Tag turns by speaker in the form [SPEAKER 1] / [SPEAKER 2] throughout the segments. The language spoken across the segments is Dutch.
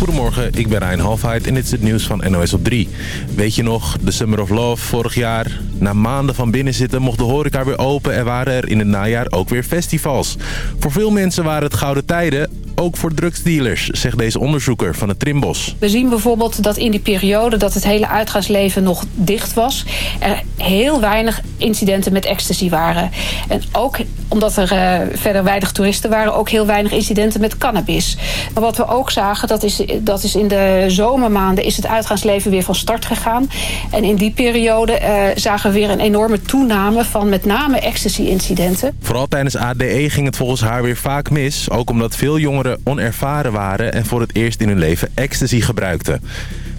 [SPEAKER 1] Goedemorgen, ik ben Rijn Halfheid en dit is het nieuws van NOS op 3. Weet je nog, de Summer of Love vorig jaar? Na maanden van binnenzitten mocht de horeca weer open en waren er in het najaar ook weer festivals. Voor veel mensen waren het gouden tijden, ook voor drugsdealers, zegt deze onderzoeker van het Trimbos.
[SPEAKER 2] We zien bijvoorbeeld dat in die periode dat het hele uitgaansleven nog dicht was... er heel weinig incidenten met ecstasy waren. En ook omdat er uh, verder weinig toeristen waren... ook heel weinig incidenten met cannabis. Maar wat we ook zagen, dat is, dat is in de zomermaanden... is het uitgaansleven weer van start gegaan. En in die periode uh, zagen we weer een enorme toename... van met name ecstasy-incidenten.
[SPEAKER 1] Vooral tijdens ADE ging het volgens haar weer vaak mis. Ook omdat veel jongeren onervaren waren en voor het eerst in hun leven ecstasy gebruikten.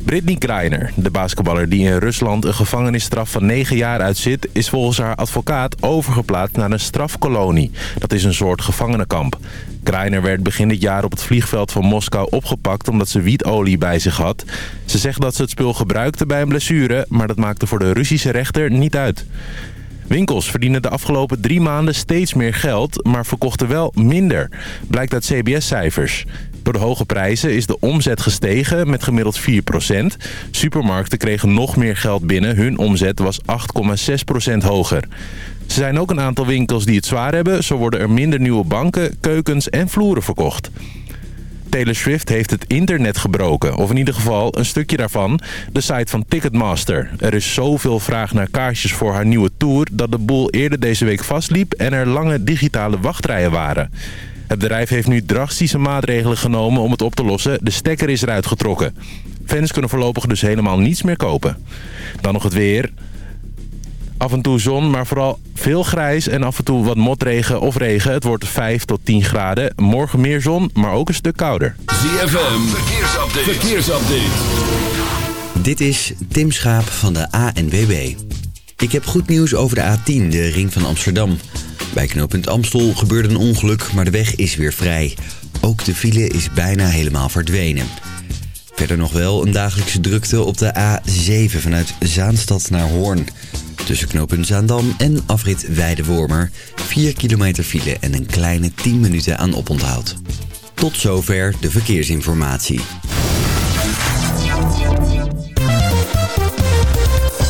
[SPEAKER 1] Britney Greiner, de basketballer die in Rusland een gevangenisstraf van 9 jaar uitzit... is volgens haar advocaat overgeplaatst naar een strafkolonie. Dat is een soort gevangenenkamp. Greiner werd begin dit jaar op het vliegveld van Moskou opgepakt omdat ze wietolie bij zich had. Ze zegt dat ze het spul gebruikte bij een blessure, maar dat maakte voor de Russische rechter niet uit. Winkels verdienen de afgelopen drie maanden steeds meer geld, maar verkochten wel minder. Blijkt uit CBS-cijfers. Door de hoge prijzen is de omzet gestegen met gemiddeld 4%. Supermarkten kregen nog meer geld binnen. Hun omzet was 8,6% hoger. Er zijn ook een aantal winkels die het zwaar hebben. Zo worden er minder nieuwe banken, keukens en vloeren verkocht. Taylor Swift heeft het internet gebroken. Of in ieder geval een stukje daarvan. De site van Ticketmaster. Er is zoveel vraag naar kaartjes voor haar nieuwe tour... dat de boel eerder deze week vastliep en er lange digitale wachtrijen waren. Het bedrijf heeft nu drastische maatregelen genomen om het op te lossen. De stekker is eruit getrokken. Fans kunnen voorlopig dus helemaal niets meer kopen. Dan nog het weer. Af en toe zon, maar vooral veel grijs en af en toe wat motregen of regen. Het wordt 5 tot 10 graden. Morgen meer zon, maar ook een stuk kouder.
[SPEAKER 3] ZFM, verkeersupdate. verkeersupdate.
[SPEAKER 4] Dit is Tim Schaap van de ANWB. Ik heb goed nieuws over de A10, de ring van Amsterdam. Bij knooppunt Amstel gebeurde een ongeluk, maar de weg is weer vrij. Ook de file is bijna helemaal verdwenen. Verder nog wel een dagelijkse drukte op de A7 vanuit Zaanstad naar Hoorn. Tussen knooppunt Zaandam en afrit Weidewormer. 4 kilometer file en een kleine 10 minuten aan oponthoud. Tot zover de verkeersinformatie.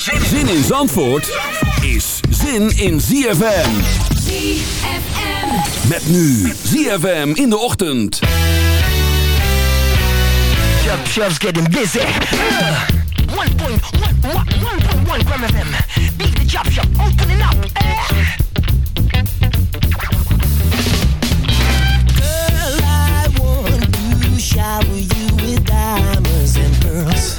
[SPEAKER 3] Zin in Zandvoort is zin in ZFM.
[SPEAKER 5] ZFM.
[SPEAKER 3] Met nu ZFM in de ochtend.
[SPEAKER 6] Chuck Shells getting busy. Uh, 1.1 gram of them. Beat the chop shop, opening up. Uh. Girl, I want to shower you with diamonds and pearls.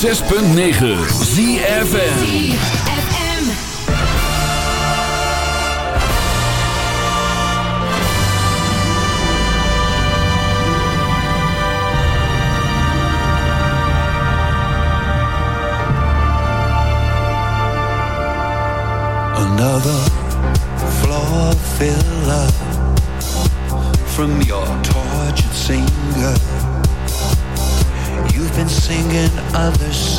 [SPEAKER 3] 106.9 ZFN
[SPEAKER 7] others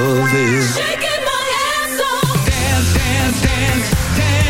[SPEAKER 7] love is Shaking my ass off. Dance, dance, dance, dance.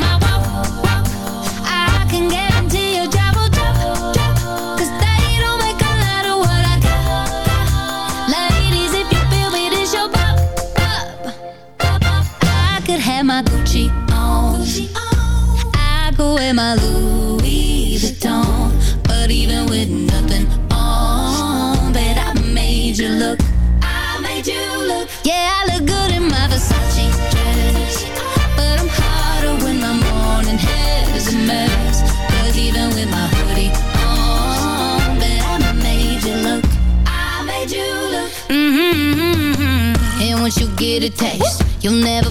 [SPEAKER 8] wear my Louis Vuitton. But even with nothing on, bet I made you look. I made you look. Yeah, I look good in my Versace dress. But I'm hotter when my morning a mess. Even with my hoodie on, bet I made you look. I made you look. Mm-hmm. And once you get a taste, you'll never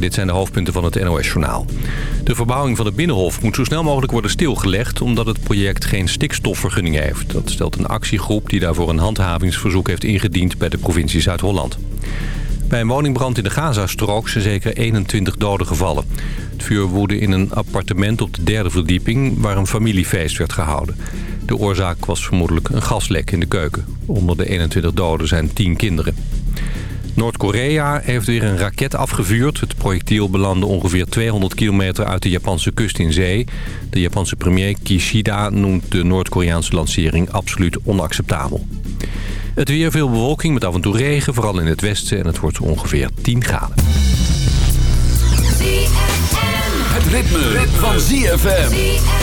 [SPEAKER 9] Dit zijn de hoofdpunten van het NOS-journaal. De verbouwing van het Binnenhof moet zo snel mogelijk worden stilgelegd... omdat het project geen stikstofvergunning heeft. Dat stelt een actiegroep die daarvoor een handhavingsverzoek heeft ingediend... bij de provincie Zuid-Holland. Bij een woningbrand in de Gazastrook zijn zeker 21 doden gevallen. Het vuur woedde in een appartement op de derde verdieping... waar een familiefeest werd gehouden. De oorzaak was vermoedelijk een gaslek in de keuken. Onder de 21 doden zijn 10 kinderen. Noord-Korea heeft weer een raket afgevuurd. Het projectiel belandde ongeveer 200 kilometer uit de Japanse kust in zee. De Japanse premier Kishida noemt de Noord-Koreaanse lancering absoluut onacceptabel. Het weer veel bewolking met af en toe regen, vooral in het westen. En het wordt ongeveer 10 graden.
[SPEAKER 3] Het ritme, van ZFM.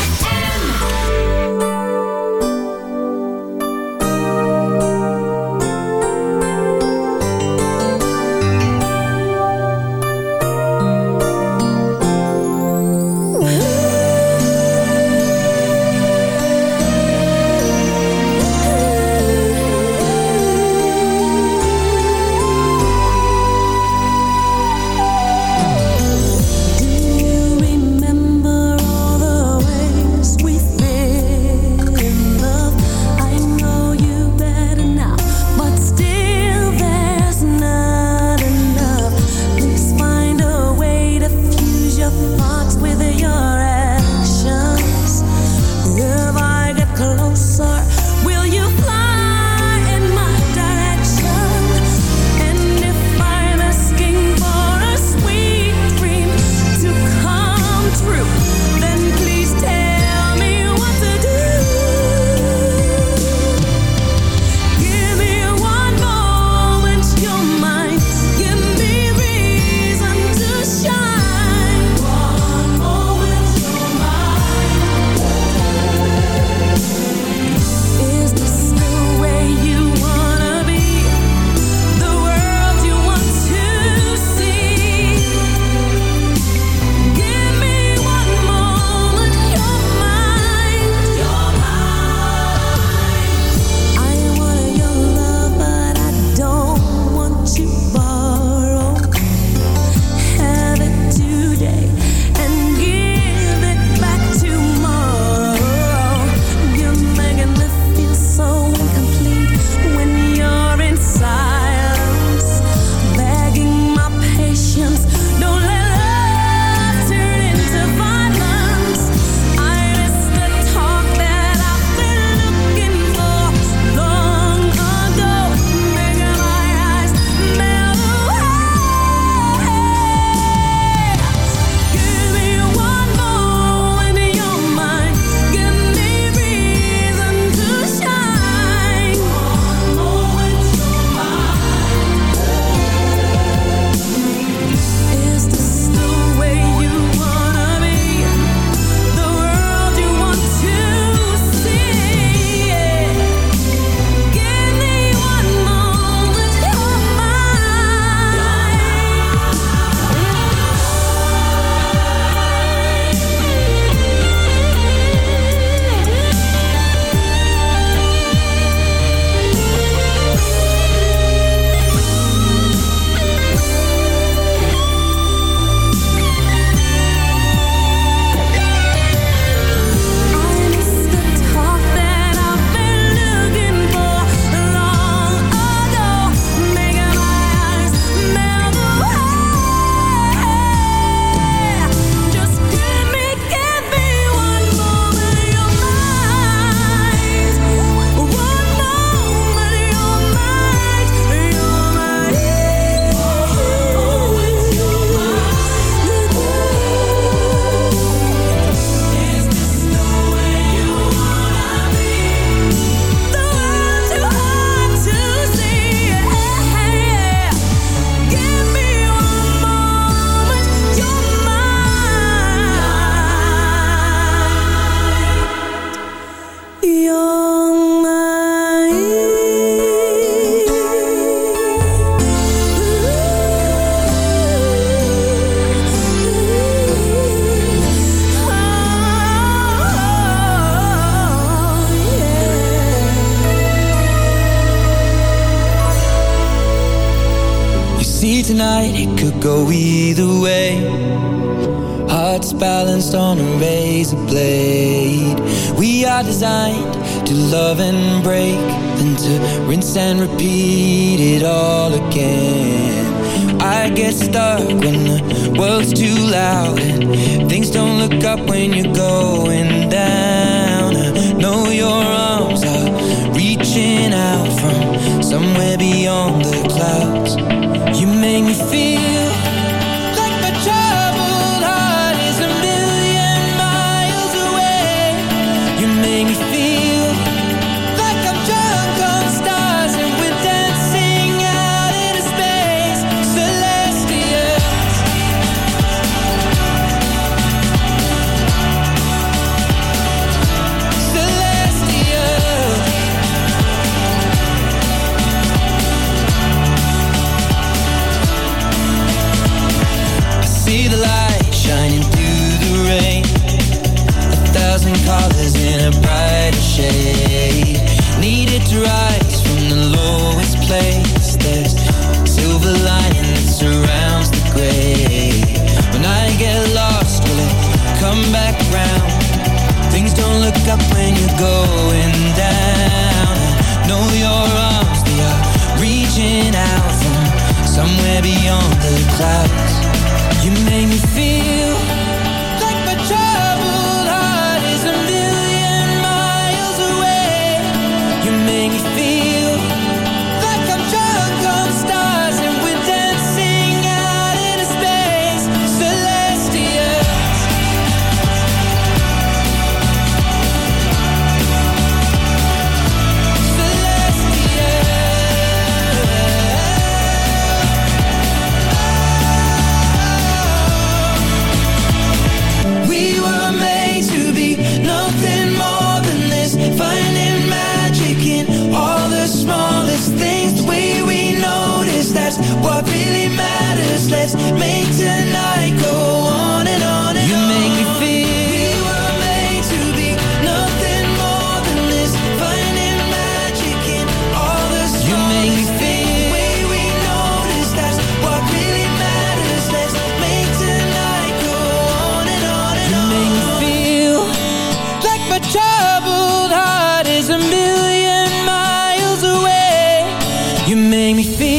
[SPEAKER 10] Me feel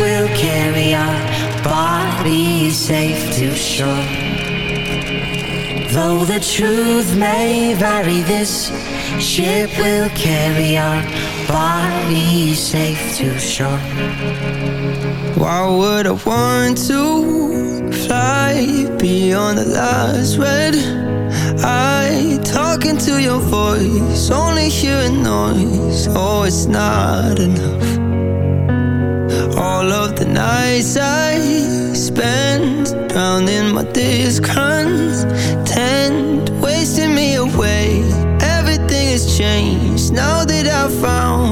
[SPEAKER 11] will carry our bodies safe to shore. Though the truth may vary, this ship will carry our bodies safe to shore.
[SPEAKER 12] Why would I want to fly beyond the last red? I talking to your voice, only hearing noise. Oh, it's not enough all of the nights I spend drowning my discontent, wasting me away. Everything has changed now that I've found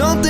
[SPEAKER 12] Something